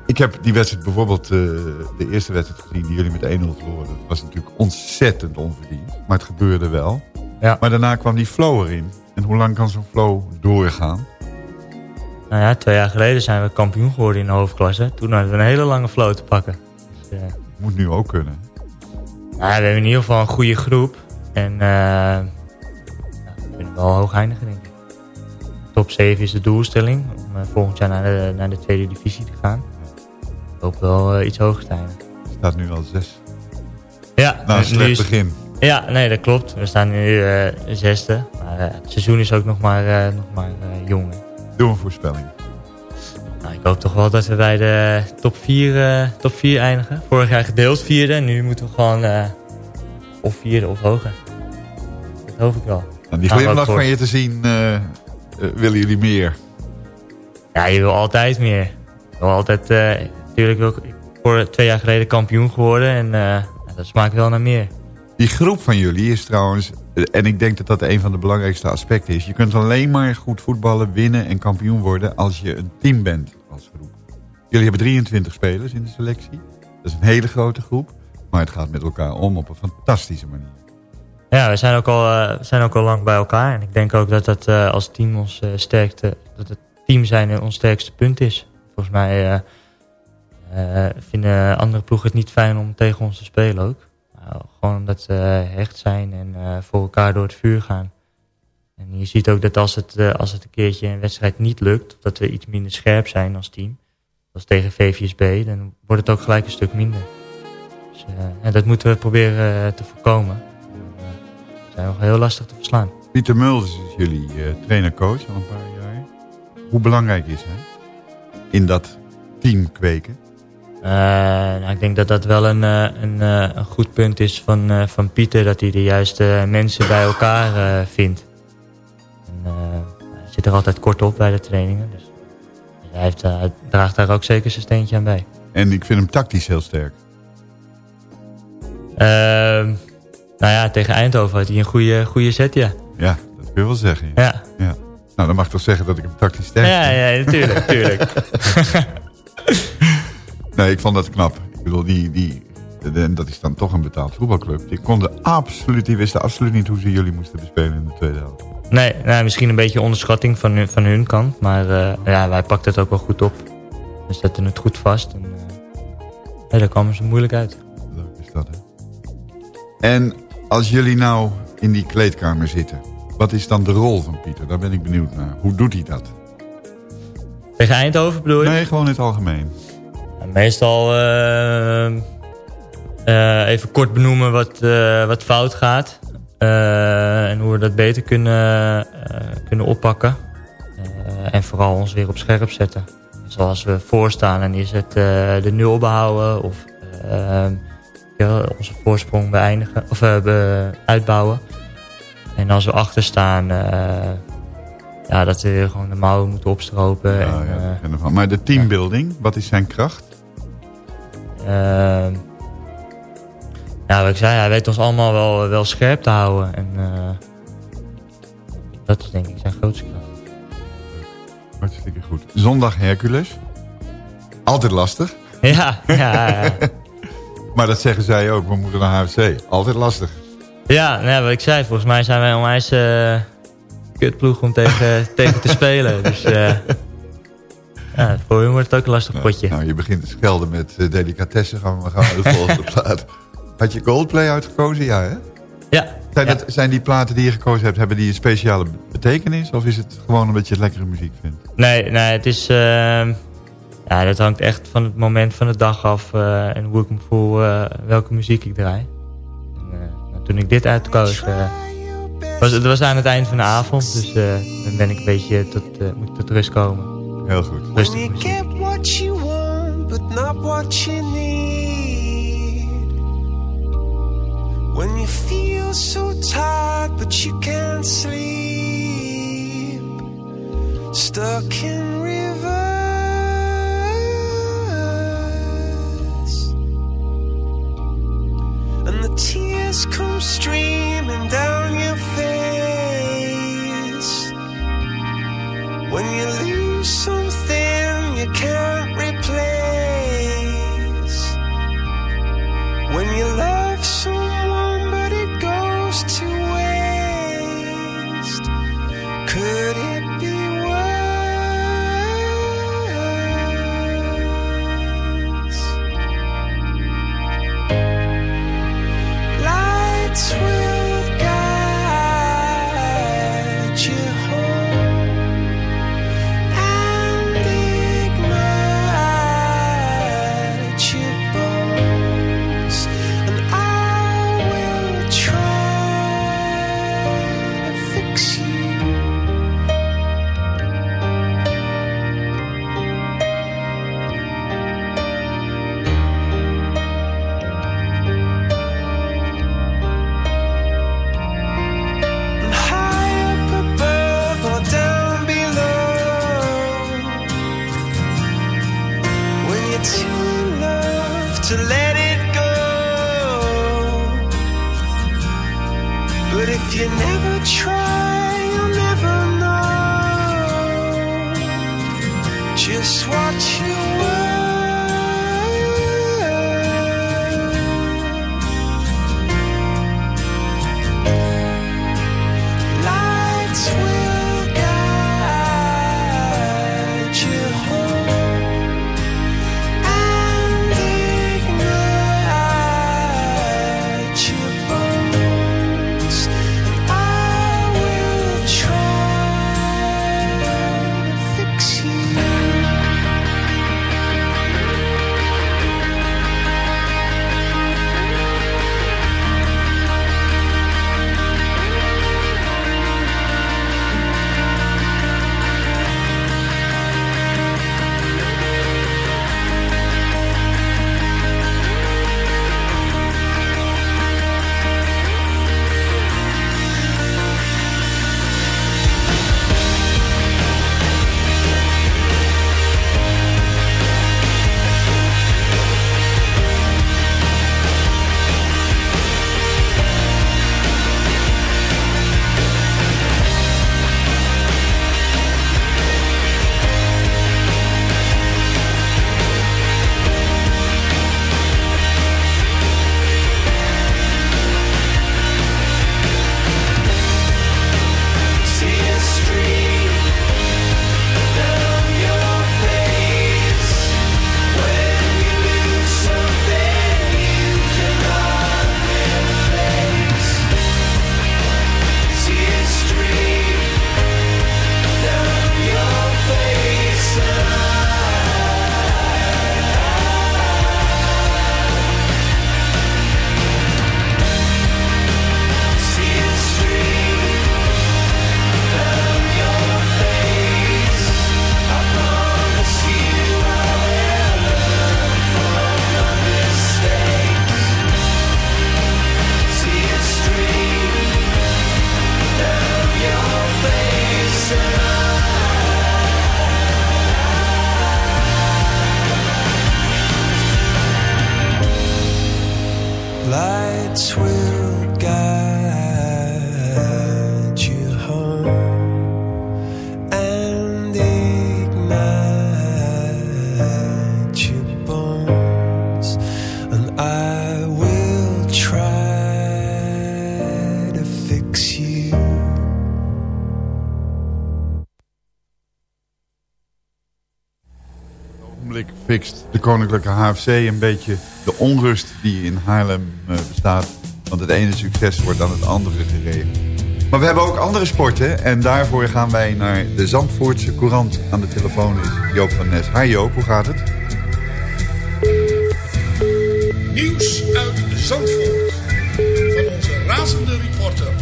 Ik heb die wedstrijd bijvoorbeeld, de eerste wedstrijd gezien die jullie met 1-0 verloren. Dat was natuurlijk ontzettend onverdiend, maar het gebeurde wel. Ja. Maar daarna kwam die flow erin. En hoe lang kan zo'n flow doorgaan? Nou ja, twee jaar geleden zijn we kampioen geworden in de hoofdklasse. Toen hadden we een hele lange flow te pakken. Dus, uh, Moet nu ook kunnen. Nou, we hebben in ieder geval een goede groep. En uh, we kunnen wel hoog eindigen, denk ik. Top 7 is de doelstelling. Om uh, volgend jaar naar de, naar de tweede divisie te gaan. hoop wel iets hoger te eindigen. staat nu al zes. Ja. Nou, een slecht is, begin. Ja, nee, dat klopt. We staan nu zesde. Maar het seizoen is ook nog maar, nog maar jong. Doe een voorspelling. Nou, ik hoop toch wel dat we bij de top 4, top 4 eindigen. Vorig jaar gedeeld vierde. Nu moeten we gewoon of vierde of hoger. Dat hoop ik wel. En die glimlach van je te zien, uh, uh, willen jullie meer? Ja, je wil altijd meer. Ik wil altijd, uh, natuurlijk wil ik voor twee jaar geleden kampioen geworden. En dat smaakt wel naar meer. Die groep van jullie is trouwens, en ik denk dat dat een van de belangrijkste aspecten is. Je kunt alleen maar goed voetballen, winnen en kampioen worden als je een team bent als groep. Jullie hebben 23 spelers in de selectie. Dat is een hele grote groep. Maar het gaat met elkaar om op een fantastische manier. Ja, we zijn ook al, uh, zijn ook al lang bij elkaar. En ik denk ook dat dat uh, als team ons uh, sterkste, dat het team zijn ons sterkste punt is. Volgens mij vinden andere ploegen het niet fijn om tegen ons te spelen ook. gewoon omdat ze hecht zijn en voor elkaar door het vuur gaan. En je ziet ook dat als het, als het een keertje een wedstrijd niet lukt, dat we iets minder scherp zijn als team, als tegen VVSB, dan wordt het ook gelijk een stuk minder. Dus, en dat moeten we proberen te voorkomen zijn nog heel lastig te verslaan. Pieter Mulders is jullie uh, trainer-coach al een paar jaar. Hoe belangrijk is hij in dat team kweken? Uh, nou, ik denk dat dat wel een, een, een goed punt is van, van Pieter. Dat hij de juiste mensen bij elkaar vindt. En, hij zit er altijd kort op bij de trainingen. Dus hij, heeft, hij draagt daar ook zeker zijn steentje aan bij. En ik vind hem tactisch heel sterk. Nou ja, tegen Eindhoven had hij een goede, goede set, ja. Ja, dat kun je wel zeggen. Ja. ja. ja. Nou, dan mag ik toch zeggen dat ik hem tactisch sterk Ja, ja, natuurlijk, natuurlijk. *laughs* nee, ik vond dat knap. Ik bedoel, die, die, dat is dan toch een betaald voetbalclub. Die, konden absoluut, die wisten absoluut niet hoe ze jullie moesten bespelen in de tweede helft. Nee, nou, misschien een beetje onderschatting van, hun, van hun kant. Maar uh, ja, wij pakten het ook wel goed op. We zetten het goed vast. En, uh, ja, daar kwamen ze moeilijk uit. Leuk is dat, hè? En als jullie nou in die kleedkamer zitten, wat is dan de rol van Pieter? Daar ben ik benieuwd naar. Hoe doet hij dat? Tegen Eindhoven bedoel je? Nee, gewoon in het algemeen. Ja, meestal uh, uh, even kort benoemen wat, uh, wat fout gaat. en hoe we dat beter kunnen, kunnen oppakken. en vooral ons weer op scherp zetten. Zoals we voorstaan en is het de nul behouden of ja, onze voorsprong beëindigen, of, uh, uitbouwen. En als we achter staan, uh, ja, dat we gewoon de mouwen moeten opstropen. Ja, en, ja, maar de teambuilding, wat is zijn kracht? Uh, ja, wat ik zei, hij weet ons allemaal wel, wel scherp te houden. En dat is denk ik zijn grootste kracht. Hartstikke goed. Zondag Hercules. Altijd lastig. Ja, ja, ja. *laughs* Maar dat zeggen zij ook, we moeten naar HFC. Altijd lastig. Ja, nou, wat ik zei, volgens mij zijn wij een onwijs uh, kutploeg om tegen, *laughs* tegen te spelen. Dus uh, ja, voor hun wordt het ook een lastig potje. Nou, je begint te schelden met uh, delicatessen. Gaan we gaan naar de volgende *laughs* plaat. Had je Goldplay uitgekozen? Ja, hè? Ja. Zijn, ja. Dat, zijn die platen die je gekozen hebt, hebben die een speciale betekenis? Of is het gewoon omdat je het lekkere muziek vindt? Nee, nee het is... Ja, dat hangt echt van het moment van de dag af uh, en hoe ik me voel, uh, welke muziek ik draai. En, uh, toen ik dit uitkoos, was, het was aan het eind van de avond, dus dan ben ik een beetje tot, moet tot rust komen. Heel goed. Rustig muziek. what you want, but not what you need. When you feel so tired, but you can't sleep. Stuck in river. And the tears come streaming down your face. When you lose something you can't replace. When you love fixt de Koninklijke HFC een beetje de onrust die in Haarlem eh, bestaat. Want het ene succes wordt aan het andere geregeld. Maar we hebben ook andere sporten en daarvoor gaan wij naar de Zandvoortse Courant. Aan de telefoon is Joop van Nes. Hi Joop, hoe gaat het? Nieuws uit Zandvoort. Van onze razende reporter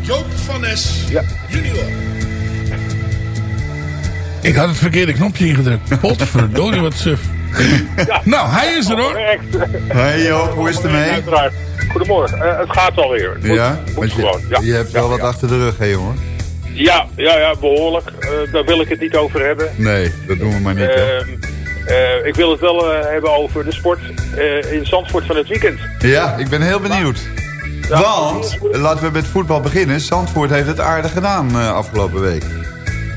Joop van Nes junior. Ik had het verkeerde knopje ingedrukt. Potverdorie, wat suf. Nou, hij is er hoor. Hey Joop, hoe is het ermee? Uiteraard. Goedemorgen. Eh, het gaat alweer. Het moet- Ja, moet je, gewoon. Ja. je hebt wel wat achter de rug, hè jongen? Ja, ja, ja, behoorlijk. Eh, daar wil ik het niet over hebben. Nee, dat doen we maar niet. Ehm, eh, ik wil het wel hebben over de sport eh, in Zandvoort van het weekend. Ja, ik ben heel benieuwd. Want, laten we met voetbal beginnen. Zandvoort heeft het aardig gedaan eh, afgelopen week.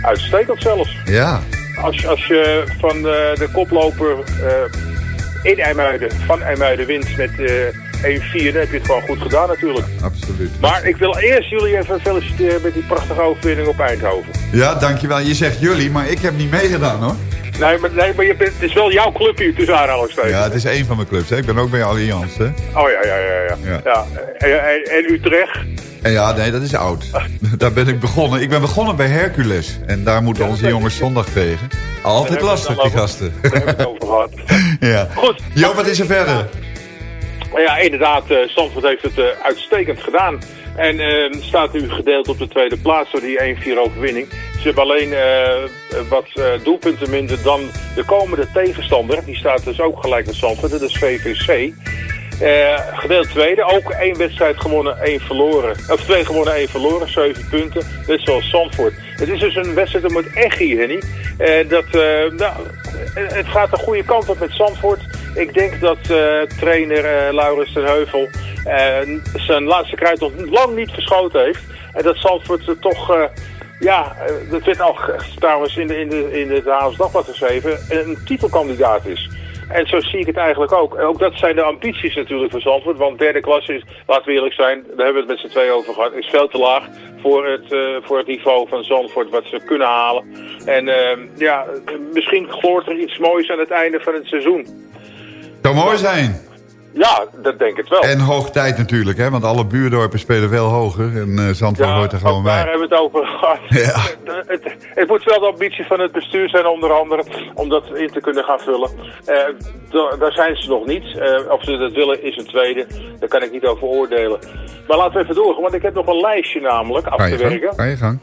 Uitstekend zelfs. Ja, Als, als je van de, de koploper eh, in IJmuiden, van IJmuiden wint met eh 1-4, dan heb je het gewoon goed gedaan natuurlijk. absoluut. Maar ik wil eerst jullie even feliciteren met die prachtige overwinning op Eindhoven. Ja, dankjewel. Je zegt jullie, maar ik heb niet meegedaan hoor. Nee, maar, nee, maar je bent, het is wel jouw club hier tussen aanhalingstekens. Ja, het is één van mijn clubs. Hè. Ik ben ook bij Allianz. Hè. Oh ja, ja, ja. ja. Ja. ja. En, en, en Utrecht? En ja, nee, dat is oud. *laughs* Daar ben ik begonnen. Ik ben begonnen bij Hercules. En daar moeten onze jongens zondag tegen. Altijd lastig, die gasten. Daar hebben we het over gehad. *laughs* ja. Goed. Jo, wat is er verder? Ja, inderdaad, Zandvoort heeft het eh, uitstekend gedaan. En eh, staat nu gedeeld op de tweede plaats door die 1-4 overwinning. Ze hebben alleen eh, wat doelpunten minder dan de komende tegenstander. Die staat dus ook gelijk met Zandvoort, dat is VVC. Gedeeld tweede, ook één wedstrijd gewonnen, één verloren. Of twee gewonnen, één verloren, zeven punten. Net zoals Zandvoort. Het is dus een wedstrijd om het echt hier, Henny. Dat, nou, het gaat de goede kant op met Zandvoort. Ik denk dat eh, trainer eh, Laurens ten Heuvel eh, zijn laatste kruid nog lang niet geschoten heeft. En dat Zandvoort uh, toch, uh, ja, dat werd al trouwens in de, in de, in de Dagblad geschreven, een titelkandidaat is. En zo zie ik het eigenlijk ook. Ook dat zijn de ambities natuurlijk van Zandvoort. Want derde klasse is, laten we eerlijk zijn, daar hebben we het met z'n twee over gehad, is veel te laag voor het, uh, voor het niveau van Zandvoort wat ze kunnen halen. En uh, ja, misschien gloort er iets moois aan het einde van het seizoen. Zou mooi zijn. Ja, dat denk ik wel. En hoog tijd natuurlijk, hè? want alle buurdorpen spelen wel hoger. En uh, Zandvoort ja, hoort er gewoon bij. daar hebben we het over gehad. *laughs* Ja. *laughs* het, het, moet wel de ambitie van het bestuur zijn onder andere om dat in te kunnen gaan vullen. Uh, daar zijn ze nog niet. Uh, of ze dat willen is een tweede. Daar kan ik niet over oordelen. Maar laten we even doorgaan, want ik heb nog een lijstje namelijk af te werken. Kan je gang.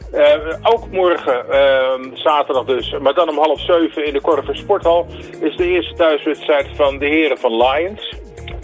ook morgen, ehm, zaterdag dus, maar dan om half zeven in de Korver Sporthal... is de eerste thuiswedstrijd van de heren van Lions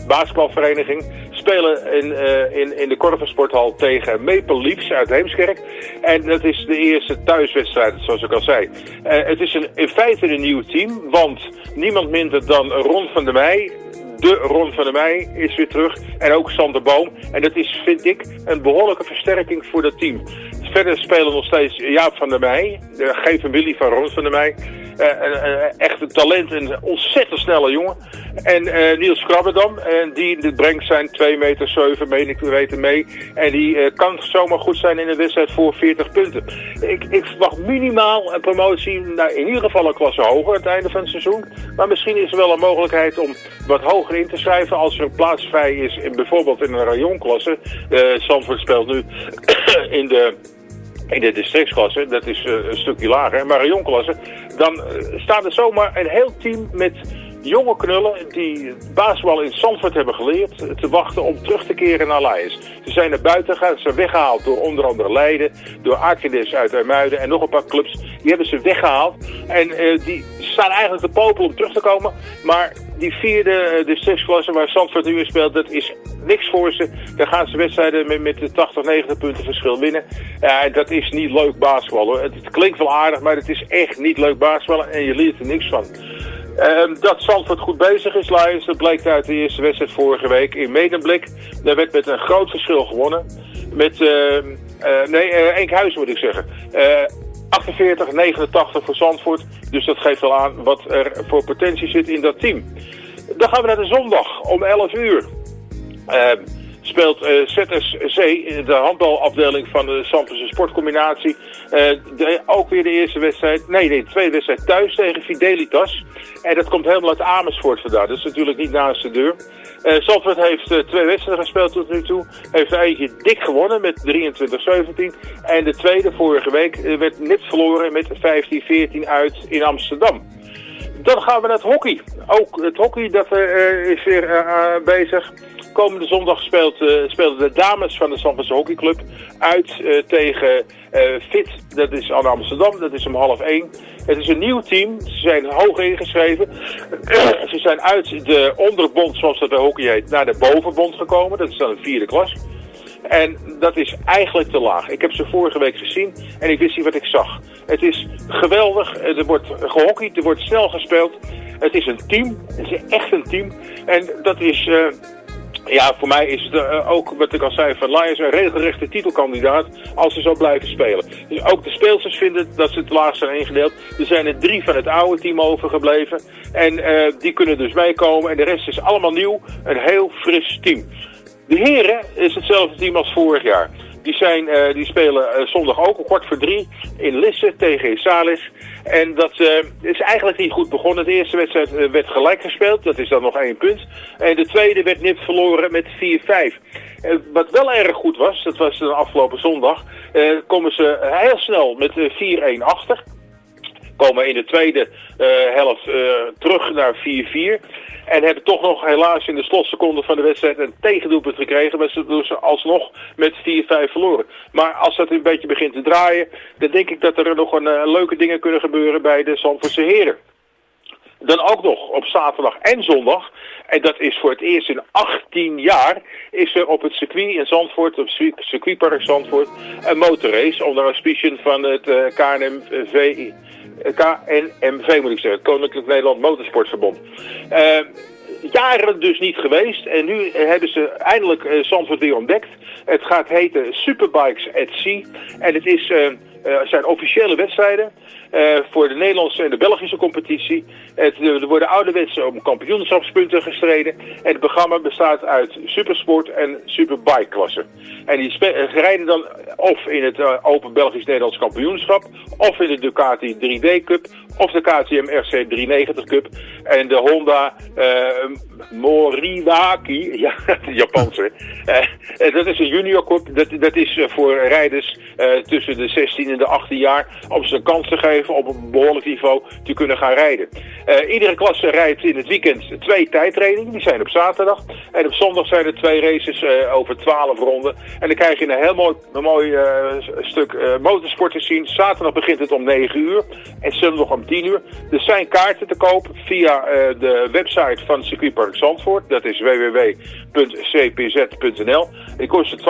basketbalvereniging spelen in, uh, in, in de Korversporthal tegen Maple Leafs uit Heemskerk. En dat is de eerste thuiswedstrijd, zoals ik al zei. Uh, het is een, in feite een nieuw team, want niemand minder dan Ron van der Meij de Ron van der Meij is weer terug. En ook Sander Boom. En dat is, vind ik, een behoorlijke versterking voor dat team. Verder spelen nog steeds Jaap van der Meij. De geef Willy van Ron van der Meij. Uh, echt een talent, een ontzettend snelle jongen. En Niels Krabbedam, en die brengt zijn 2 meter 7 meen ik weten mee. En die kan zomaar goed zijn in een wedstrijd voor 40 punten. Ik, ik verwacht minimaal een promotie naar in ieder geval een klasse hoger aan het einde van het seizoen. Maar misschien is er wel een mogelijkheid om wat hoger in te schrijven als er een plaats vrij is, in, bijvoorbeeld in een rayonklasse. Uh, Zandvoort speelt nu *coughs* in de in de districtsklasse, dat is uh, een stukje lager, maar rayonklasse, dan uh, staat er zomaar een heel team met jonge knullen die basketbal in Zandvoort hebben geleerd te wachten om terug te keren naar Lions. Ze zijn naar buiten gegaan, ze zijn weggehaald door onder andere Leiden, door Arkides uit Ermuiden en nog een paar clubs. Die hebben ze weggehaald en uh, die staan eigenlijk te popelen om terug te komen. Maar die vierde uh, districtsklasse waar Zandvoort nu in speelt, dat is niks voor ze. Daar gaan ze wedstrijden met, met de 80, 90 punten verschil winnen. En dat is niet leuk basketbal hoor. Het, klinkt wel aardig, maar het is echt niet leuk basketbal en je leert er niks van. Um, dat Zandvoort goed bezig is, Lions, dat bleek uit de eerste wedstrijd vorige week in Medemblik. Daar werd met een groot verschil gewonnen. Met, uh, uh, nee, uh, Enkhuizen moet ik zeggen. 48, 89 voor Zandvoort. Dus dat geeft wel aan wat er voor potentie zit in dat team. Dan gaan we naar de zondag om 11 uur. Ehm, speelt uh, ZSC, de handbalafdeling van de Zandvoortse sportcombinatie. Uh, de, ook weer de eerste wedstrijd, nee, nee, de tweede wedstrijd thuis tegen Fidelitas. En dat komt helemaal uit Amersfoort vandaan. Dat is natuurlijk niet naast de deur. Uh, heeft twee wedstrijden gespeeld tot nu toe. Heeft er eentje dik gewonnen met 23-17. En de tweede vorige week werd net verloren met 15-14 uit in Amsterdam. Dan gaan we naar het hockey. Ook het hockey dat, is weer bezig. Komende zondag speelt, uh, speelden de dames van de Zandvoortse hockeyclub uit uh, tegen uh, FIT. Dat is aan Amsterdam, dat is om half één. Het is een nieuw team, ze zijn hoog ingeschreven. *clears throat* ze zijn uit de onderbond, zoals dat bij hockey heet, naar de bovenbond gekomen. Dat is dan een vierde klas. En dat is eigenlijk te laag. Ik heb ze vorige week gezien en ik wist niet wat ik zag. Het is geweldig, er wordt gehockeyd, er wordt snel gespeeld. Het is een team, het is echt een team. En dat is... ja, voor mij is het uh, ook, wat ik al zei, van Lions een regelrechte titelkandidaat als ze zo blijven spelen. Dus ook de speelsters vinden dat ze te laag zijn ingedeeld. Er zijn er drie van het oude team overgebleven. En uh, die kunnen dus meekomen. En de rest is allemaal nieuw. Een heel fris team. De heren is hetzelfde team als vorig jaar. Die, zijn, uh, die spelen uh, zondag ook om kwart voor drie in Lisse tegen Salis. En dat uh, is eigenlijk niet goed begonnen. De eerste wedstrijd werd gelijk gespeeld, dat is dan nog één punt. En de tweede werd nipt verloren met 4-5. wat wel erg goed was, dat was de afgelopen zondag, komen ze heel snel met 4-1 achter. Komen in de tweede helft terug naar 4-4. En hebben toch nog helaas in de slotseconde van de wedstrijd een tegendoelpunt gekregen. Maar ze doen ze alsnog met 4-5 verloren. Maar als dat een beetje begint te draaien, dan denk ik dat er nog een, uh, leuke dingen kunnen gebeuren bij de Zandvoortse heren. Dan ook nog op zaterdag en zondag, en dat is voor het eerst in 18 jaar, is er op het circuit in Zandvoort, op het circuitpark Zandvoort, een motorrace onder auspiciën van het KNMV, KNMV moet ik zeggen, Koninklijk Nederland Motorsportverbond. Uh, jaren dus niet geweest. En nu hebben ze eindelijk uh, Zandvoort weer ontdekt. Het gaat heten Superbikes at Sea. En het is, uh, zijn officiële wedstrijden. Uh, voor de Nederlandse en de Belgische competitie. Het, er worden ouderwetse om kampioenschapspunten gestreden. En het programma bestaat uit supersport en superbike klassen. En die rijden dan of in het Open Belgisch-Nederlands kampioenschap, of in de Ducati 3D Cup, of de KTM RC 390 Cup. En de Honda uh, Moriwaki, *laughs* ja, de Japanse. Uh, dat is een junior cup. Dat, dat is voor rijders tussen de 16 en de 18 jaar om ze een kans te geven op een behoorlijk niveau te kunnen gaan rijden. iedere klasse rijdt in het weekend twee tijdtrainingen. Die zijn op zaterdag. En op zondag zijn er twee races over 12 ronden. En dan krijg je een heel mooi, een mooi stuk motorsport te zien. Zaterdag begint het om 9 uur. En zondag om 10 uur. Er zijn kaarten te koop via uh, de website van Circuitpark Zandvoort. Dat is www.cpz.nl. Die kost 12,50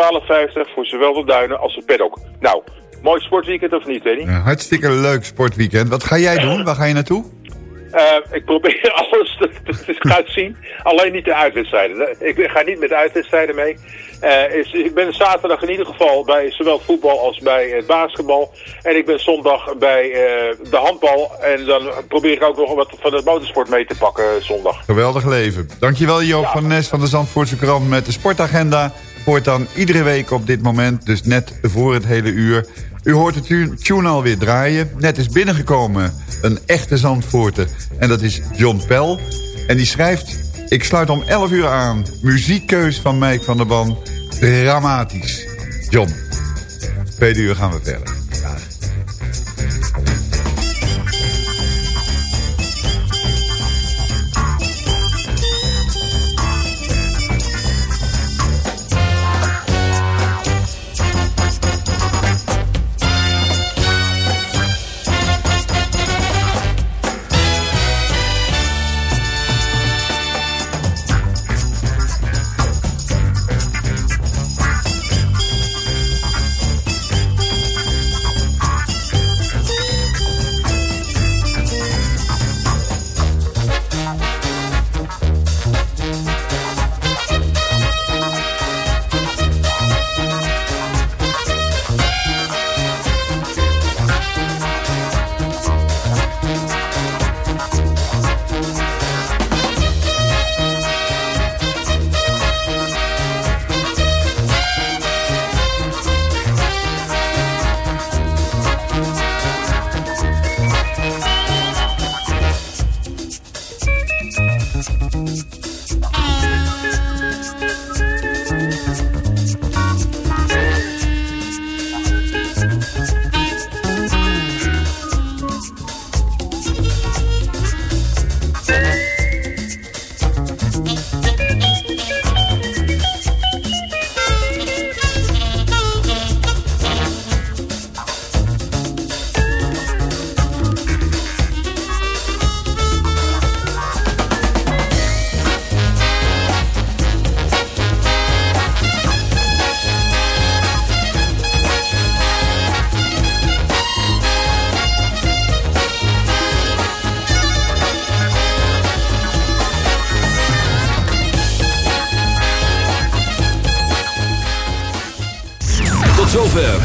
voor zowel de duinen als de paddock. Nou, mooi sportweekend of niet, Danny? Ja, hartstikke leuk sportweekend. Wat ga jij doen? Waar ga je naartoe? Uh, ik probeer *laughs* alles te, te, te zien. Alleen niet de uitwedstrijden. Ik ga niet met uitwedstrijden mee. Uh, is, ik ben zaterdag in ieder geval bij zowel voetbal als bij het basketbal. En ik ben zondag bij uh, de handbal. En dan probeer ik ook nog wat van het motorsport mee te pakken zondag. Geweldig leven. Dankjewel Joop ja. van Nes van de Zandvoortse krant met de sportagenda. Hoort dan iedere week op dit moment, dus net voor het hele uur. U hoort de tune alweer draaien. Net is binnengekomen een echte Zandvoorter. En dat is John Pell. En die schrijft... Ik sluit om 11 uur aan. Muziekkeus van Mike van der Ban. Dramatisch. John. Tweede uur gaan we verder.